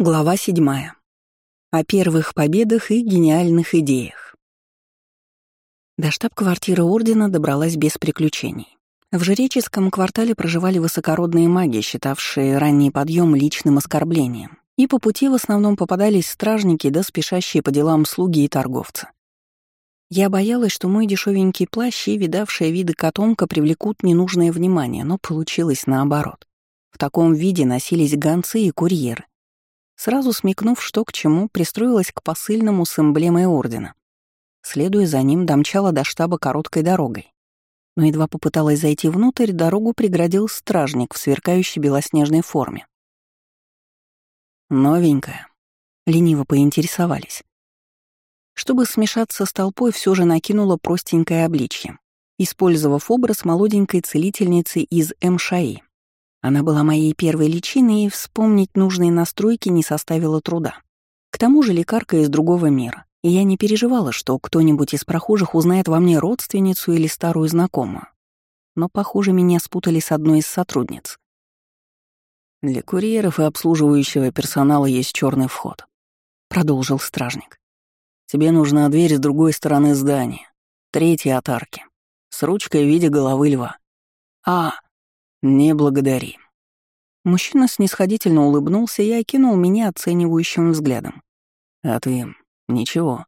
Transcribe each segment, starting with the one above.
Глава седьмая. О первых победах и гениальных идеях. До штаб-квартиры Ордена добралась без приключений. В жреческом квартале проживали высокородные маги, считавшие ранний подъем личным оскорблением, и по пути в основном попадались стражники да спешащие по делам слуги и торговцы. Я боялась, что мой дешевенький плащ и видавшие виды котомка привлекут ненужное внимание, но получилось наоборот. В таком виде носились гонцы и курьеры, Сразу смекнув, что к чему, пристроилась к посыльному с эмблемой ордена. Следуя за ним, домчала до штаба короткой дорогой. Но едва попыталась зайти внутрь, дорогу преградил стражник в сверкающей белоснежной форме. «Новенькая», — лениво поинтересовались. Чтобы смешаться с толпой, все же накинула простенькое обличье, использовав образ молоденькой целительницы из МШИ. Она была моей первой личиной, и вспомнить нужные настройки не составило труда. К тому же лекарка из другого мира, и я не переживала, что кто-нибудь из прохожих узнает во мне родственницу или старую знакомую. Но, похоже, меня спутали с одной из сотрудниц. «Для курьеров и обслуживающего персонала есть черный вход», — продолжил стражник. «Тебе нужна дверь с другой стороны здания, третья от арки, с ручкой в виде головы льва». «А, «Не благодари». Мужчина снисходительно улыбнулся и окинул меня оценивающим взглядом. «А ты... ничего.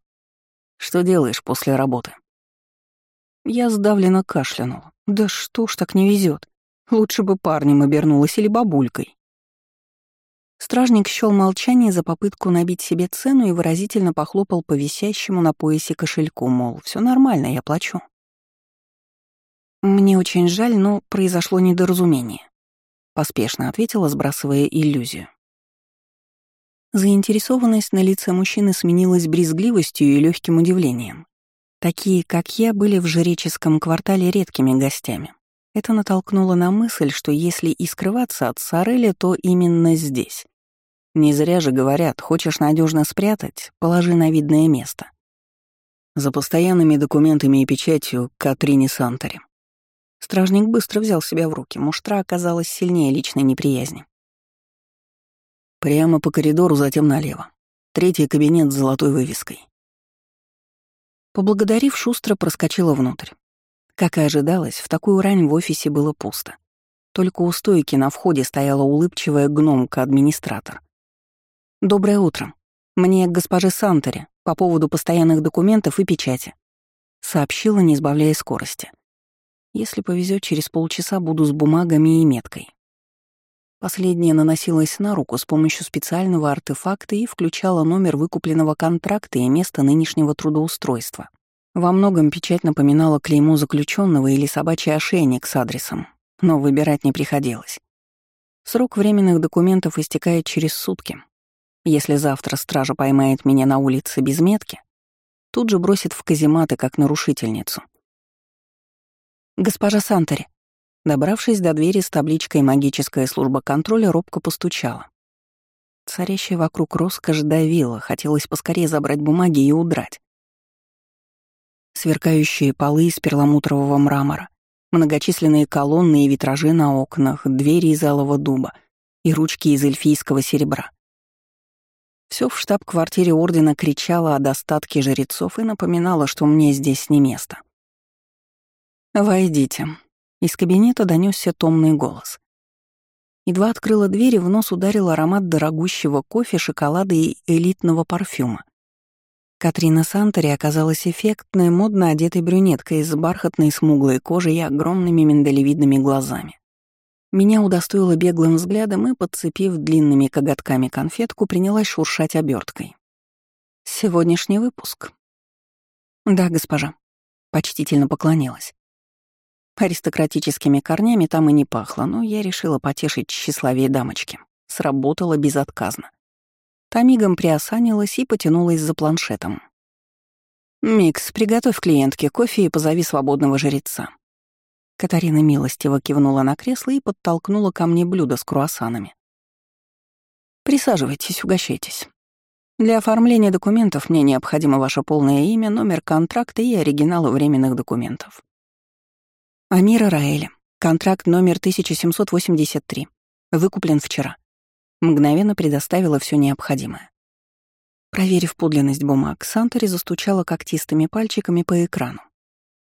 Что делаешь после работы?» Я сдавленно кашлянул. «Да что ж так не везет? Лучше бы парнем обернулась или бабулькой». Стражник счёл молчание за попытку набить себе цену и выразительно похлопал по висящему на поясе кошельку, мол, все нормально, я плачу. «Мне очень жаль, но произошло недоразумение», — поспешно ответила, сбрасывая иллюзию. Заинтересованность на лице мужчины сменилась брезгливостью и легким удивлением. Такие, как я, были в жреческом квартале редкими гостями. Это натолкнуло на мысль, что если и скрываться от Сареля, то именно здесь. Не зря же говорят, хочешь надежно спрятать, положи на видное место. За постоянными документами и печатью Катрине Санторе. Стражник быстро взял себя в руки, муштра оказалась сильнее личной неприязни. Прямо по коридору, затем налево. Третий кабинет с золотой вывеской. Поблагодарив, шустро проскочила внутрь. Как и ожидалось, в такую рань в офисе было пусто. Только у стойки на входе стояла улыбчивая гномка-администратор. «Доброе утро. Мне к госпоже Сантере по поводу постоянных документов и печати», — сообщила, не избавляя скорости. Если повезет, через полчаса буду с бумагами и меткой. Последняя наносилась на руку с помощью специального артефакта и включала номер выкупленного контракта и место нынешнего трудоустройства. Во многом печать напоминала клеймо заключенного или собачий ошейник с адресом, но выбирать не приходилось. Срок временных документов истекает через сутки. Если завтра стража поймает меня на улице без метки, тут же бросит в казематы как нарушительницу. «Госпожа Сантери». Добравшись до двери с табличкой «Магическая служба контроля», робко постучала. Царящая вокруг роскошь давила, хотелось поскорее забрать бумаги и удрать. Сверкающие полы из перламутрового мрамора, многочисленные колонны и витражи на окнах, двери из алого дуба и ручки из эльфийского серебра. Все в штаб-квартире Ордена кричало о достатке жрецов и напоминало, что мне здесь не место. «Войдите». Из кабинета донесся томный голос. Едва открыла дверь, и в нос ударил аромат дорогущего кофе, шоколада и элитного парфюма. Катрина Сантери оказалась эффектной, модно одетой брюнеткой с бархатной смуглой кожей и огромными миндалевидными глазами. Меня удостоила беглым взглядом и, подцепив длинными коготками конфетку, принялась шуршать оберткой. «Сегодняшний выпуск». «Да, госпожа», — почтительно поклонилась. Аристократическими корнями там и не пахло, но я решила потешить тщеславие дамочки. Сработало безотказно. Та мигом приосанилась и потянулась за планшетом. «Микс, приготовь клиентке кофе и позови свободного жреца». Катарина милостиво кивнула на кресло и подтолкнула ко мне блюдо с круассанами. «Присаживайтесь, угощайтесь. Для оформления документов мне необходимо ваше полное имя, номер контракта и оригиналы временных документов. Амира Раэля. Контракт номер 1783. Выкуплен вчера. Мгновенно предоставила все необходимое. Проверив подлинность бумаг, Сантори застучала когтистыми пальчиками по экрану.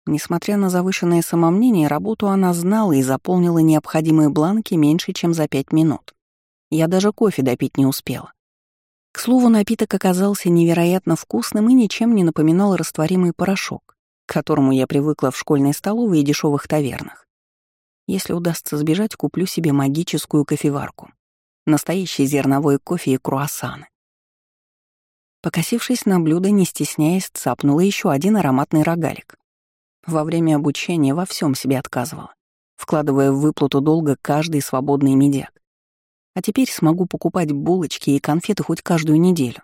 Несмотря на завышенное самомнение, работу она знала и заполнила необходимые бланки меньше, чем за пять минут. Я даже кофе допить не успела. К слову, напиток оказался невероятно вкусным и ничем не напоминал растворимый порошок, к которому я привыкла в школьной столовой и дешевых тавернах. Если удастся сбежать, куплю себе магическую кофеварку. Настоящий зерновой кофе и круассаны. Покосившись на блюдо, не стесняясь, цапнула еще один ароматный рогалик. Во время обучения во всем себе отказывала, вкладывая в выплату долга каждый свободный медиак. А теперь смогу покупать булочки и конфеты хоть каждую неделю.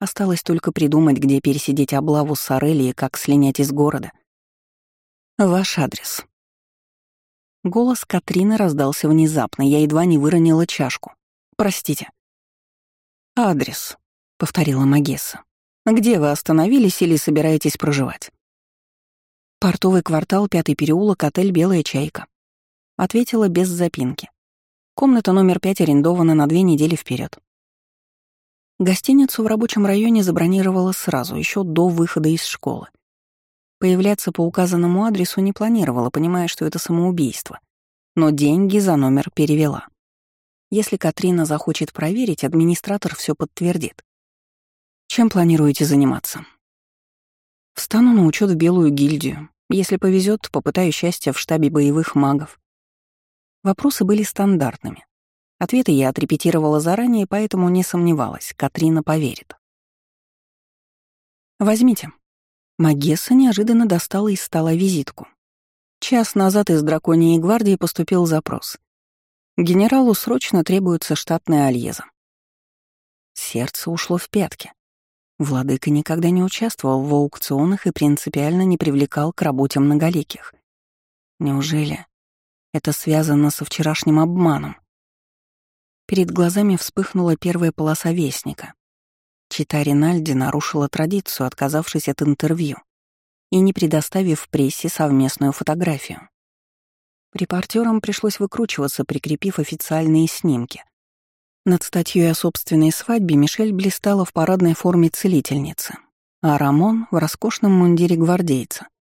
Осталось только придумать, где пересидеть облаву с Орели и как слинять из города. Ваш адрес. Голос Катрины раздался внезапно, я едва не выронила чашку. Простите. Адрес, повторила Магесса. Где вы остановились или собираетесь проживать? Портовый квартал, пятый переулок, отель «Белая чайка». Ответила без запинки. Комната номер пять арендована на две недели вперед. Гостиницу в рабочем районе забронировала сразу, еще до выхода из школы. Появляться по указанному адресу не планировала, понимая, что это самоубийство. Но деньги за номер перевела. Если Катрина захочет проверить, администратор все подтвердит. Чем планируете заниматься? Встану на учет в Белую гильдию. Если повезет, попытаю счастья в штабе боевых магов. Вопросы были стандартными. Ответы я отрепетировала заранее, поэтому не сомневалась, Катрина поверит. «Возьмите». Магесса неожиданно достала из стола визитку. Час назад из Драконьей гвардии поступил запрос. Генералу срочно требуется штатная альеза. Сердце ушло в пятки. Владыка никогда не участвовал в аукционах и принципиально не привлекал к работе многоликих. Неужели это связано со вчерашним обманом. Перед глазами вспыхнула первая полоса вестника. Чита Ринальди нарушила традицию, отказавшись от интервью и не предоставив прессе совместную фотографию. Репортерам пришлось выкручиваться, прикрепив официальные снимки. Над статьей о собственной свадьбе Мишель блистала в парадной форме целительницы, а Рамон — в роскошном мундире гвардейца —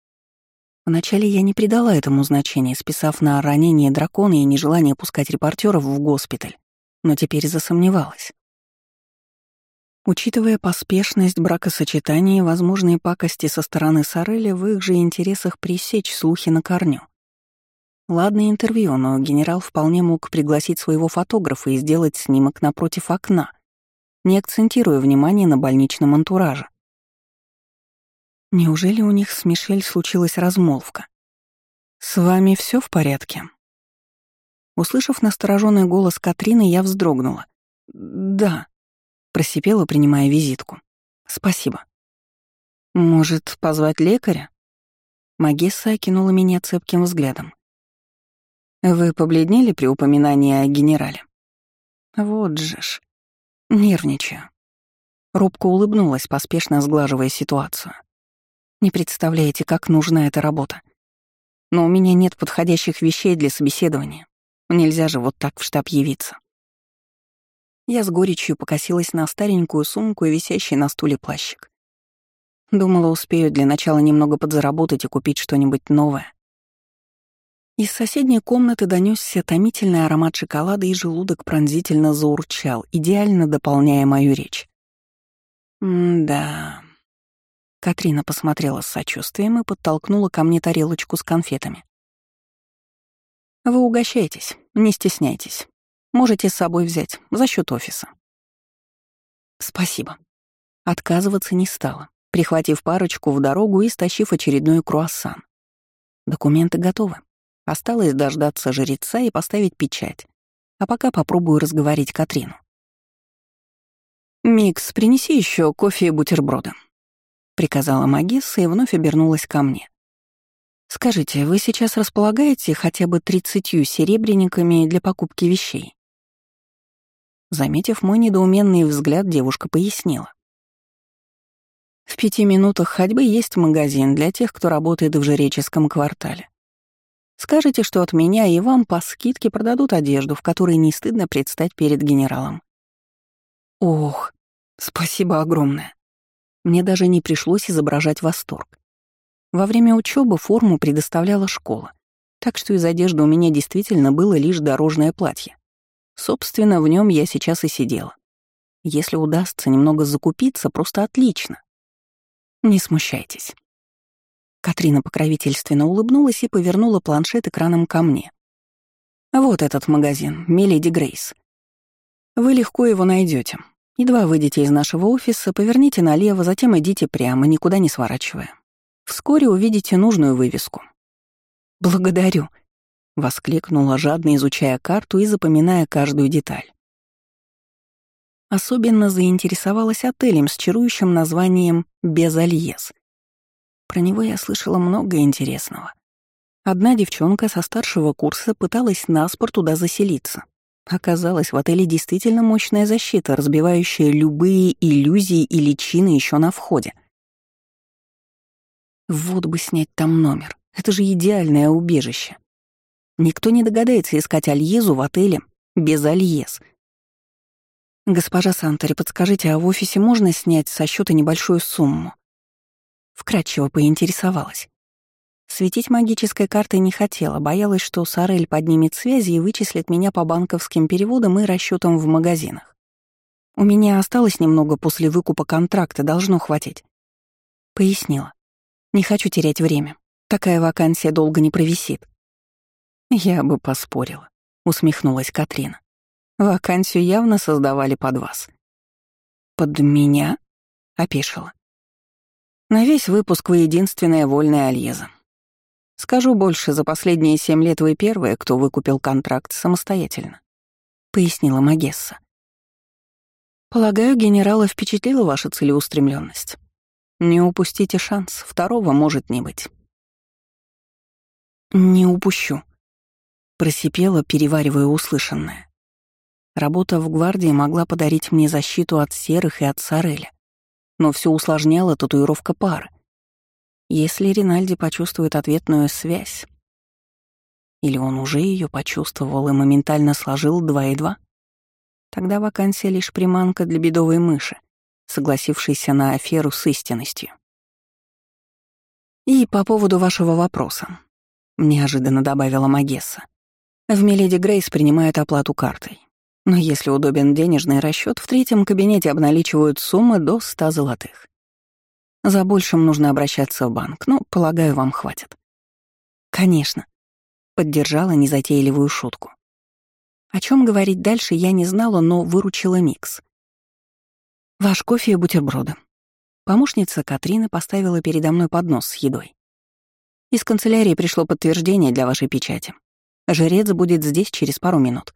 Вначале я не придала этому значения, списав на ранение дракона и нежелание пускать репортеров в госпиталь, но теперь засомневалась. Учитывая поспешность бракосочетания и возможные пакости со стороны Сорели, в их же интересах пресечь слухи на корню. Ладно интервью, но генерал вполне мог пригласить своего фотографа и сделать снимок напротив окна, не акцентируя внимание на больничном антураже. Неужели у них с Мишель случилась размолвка? «С вами все в порядке?» Услышав настороженный голос Катрины, я вздрогнула. «Да», — просипела, принимая визитку. «Спасибо». «Может, позвать лекаря?» Магесса окинула меня цепким взглядом. «Вы побледнели при упоминании о генерале?» «Вот же ж. Нервничаю». Робко улыбнулась, поспешно сглаживая ситуацию. Не представляете, как нужна эта работа. Но у меня нет подходящих вещей для собеседования. Нельзя же вот так в штаб явиться. Я с горечью покосилась на старенькую сумку и висящий на стуле плащик. Думала, успею для начала немного подзаработать и купить что-нибудь новое. Из соседней комнаты донесся томительный аромат шоколада, и желудок пронзительно заурчал, идеально дополняя мою речь. М-да. Катрина посмотрела с сочувствием и подтолкнула ко мне тарелочку с конфетами. «Вы угощайтесь, не стесняйтесь. Можете с собой взять, за счет офиса». «Спасибо». Отказываться не стала, прихватив парочку в дорогу и стащив очередной круассан. Документы готовы. Осталось дождаться жреца и поставить печать. А пока попробую разговорить Катрину. «Микс, принеси еще кофе и бутерброды», — приказала магисса и вновь обернулась ко мне. «Скажите, вы сейчас располагаете хотя бы тридцатью серебряниками для покупки вещей?» Заметив мой недоуменный взгляд, девушка пояснила. «В пяти минутах ходьбы есть магазин для тех, кто работает в жреческом квартале. Скажите, что от меня и вам по скидке продадут одежду, в которой не стыдно предстать перед генералом. Ох, спасибо огромное. Мне даже не пришлось изображать восторг. Во время учебы форму предоставляла школа, так что из одежды у меня действительно было лишь дорожное платье. Собственно, в нем я сейчас и сидела. Если удастся немного закупиться, просто отлично. Не смущайтесь. Катрина покровительственно улыбнулась и повернула планшет экраном ко мне. Вот этот магазин, Миледи Грейс. Вы легко его найдете. Едва выйдете из нашего офиса, поверните налево, затем идите прямо, никуда не сворачивая. Вскоре увидите нужную вывеску. «Благодарю», — воскликнула, жадно изучая карту и запоминая каждую деталь. Особенно заинтересовалась отелем с чарующим названием «Безальез». Про него я слышала много интересного. Одна девчонка со старшего курса пыталась наспор туда заселиться. Оказалось, в отеле действительно мощная защита, разбивающая любые иллюзии и личины еще на входе. Вот бы снять там номер. Это же идеальное убежище. Никто не догадается искать Альезу в отеле без Альез. Госпожа Сантори, подскажите, а в офисе можно снять со счета небольшую сумму? Вкратчиво поинтересовалась. Светить магической картой не хотела, боялась, что Сарель поднимет связи и вычислит меня по банковским переводам и расчетам в магазинах. У меня осталось немного после выкупа контракта, должно хватить. Пояснила. Не хочу терять время. Такая вакансия долго не провисит. Я бы поспорила, усмехнулась Катрина. Вакансию явно создавали под вас. Под меня? Опешила. На весь выпуск вы единственная вольная Альеза. Скажу больше, за последние семь лет вы первая, кто выкупил контракт самостоятельно», — пояснила Магесса. «Полагаю, генерала впечатлила ваша целеустремленность. Не упустите шанс, второго может не быть». «Не упущу», — просипела, переваривая услышанное. Работа в гвардии могла подарить мне защиту от серых и от Сареля но все усложняла татуировка пары. Если Ринальди почувствует ответную связь, или он уже ее почувствовал и моментально сложил два и два, тогда вакансия лишь приманка для бедовой мыши, согласившейся на аферу с истинностью. «И по поводу вашего вопроса», — неожиданно добавила Магесса. «В Миледи Грейс принимают оплату картой. Но если удобен денежный расчет, в третьем кабинете обналичивают суммы до 100 золотых. За большим нужно обращаться в банк, но, полагаю, вам хватит. Конечно. Поддержала незатейливую шутку. О чем говорить дальше я не знала, но выручила микс. Ваш кофе и бутерброды. Помощница Катрины поставила передо мной поднос с едой. Из канцелярии пришло подтверждение для вашей печати. Жрец будет здесь через пару минут.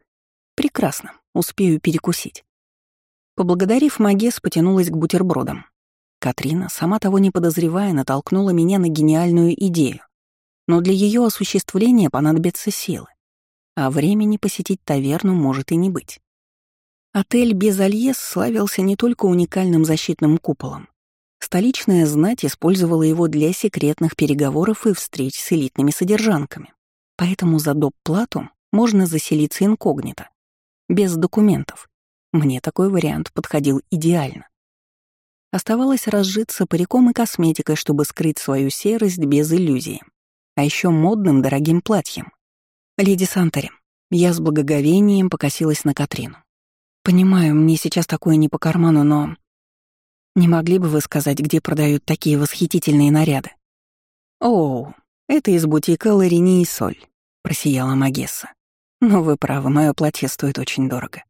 Прекрасно, успею перекусить. Поблагодарив Магес, потянулась к бутербродам. Катрина, сама того не подозревая, натолкнула меня на гениальную идею. Но для ее осуществления понадобятся силы. А времени посетить таверну может и не быть. Отель Безальес славился не только уникальным защитным куполом. Столичная знать использовала его для секретных переговоров и встреч с элитными содержанками. Поэтому за доп. плату можно заселиться инкогнито без документов. Мне такой вариант подходил идеально. Оставалось разжиться париком и косметикой, чтобы скрыть свою серость без иллюзии. А еще модным дорогим платьем. «Леди Сантори, я с благоговением покосилась на Катрину. Понимаю, мне сейчас такое не по карману, но... Не могли бы вы сказать, где продают такие восхитительные наряды? О, это из бутика Ларини и Соль, просияла Магесса. Но вы правы, мое платье стоит очень дорого.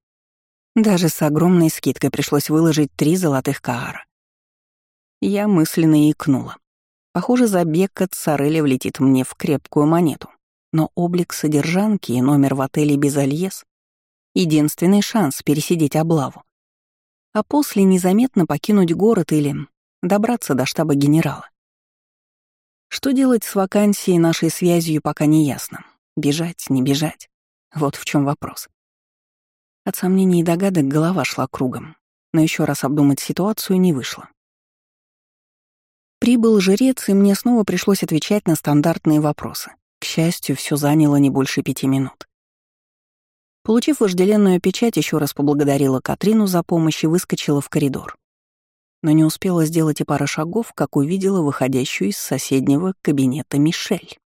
Даже с огромной скидкой пришлось выложить три золотых каара. Я мысленно икнула. Похоже, забег от Сареля влетит мне в крепкую монету. Но облик содержанки и номер в отеле Безальес — единственный шанс пересидеть облаву. А после незаметно покинуть город или добраться до штаба генерала. Что делать с вакансией нашей связью, пока не ясно. Бежать, не бежать. Вот в чем вопрос. От сомнений и догадок голова шла кругом, но еще раз обдумать ситуацию не вышло. Прибыл жрец, и мне снова пришлось отвечать на стандартные вопросы. К счастью, все заняло не больше пяти минут. Получив вожделенную печать, еще раз поблагодарила Катрину за помощь и выскочила в коридор. Но не успела сделать и пара шагов, как увидела выходящую из соседнего кабинета Мишель.